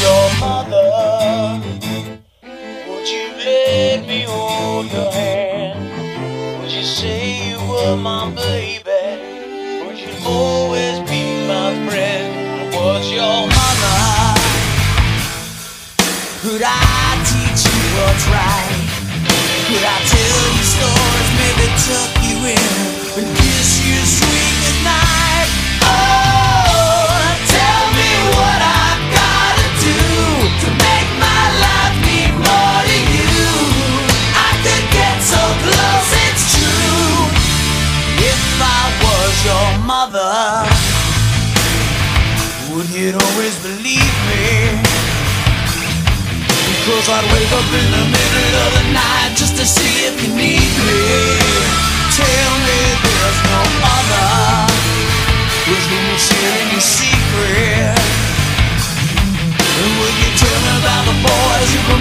your mother, would you let me hold your hand? Would you say you were my baby? Would you always be my friend? Was your mother? Could I teach you what's right? Could I tell you stories maybe tuck you in? Mother, would you always believe me? Cause I'd wake up in the middle of the night just to see if you need me. Tell me there's no other who's gonna share any secret. And would you tell me about the boys you can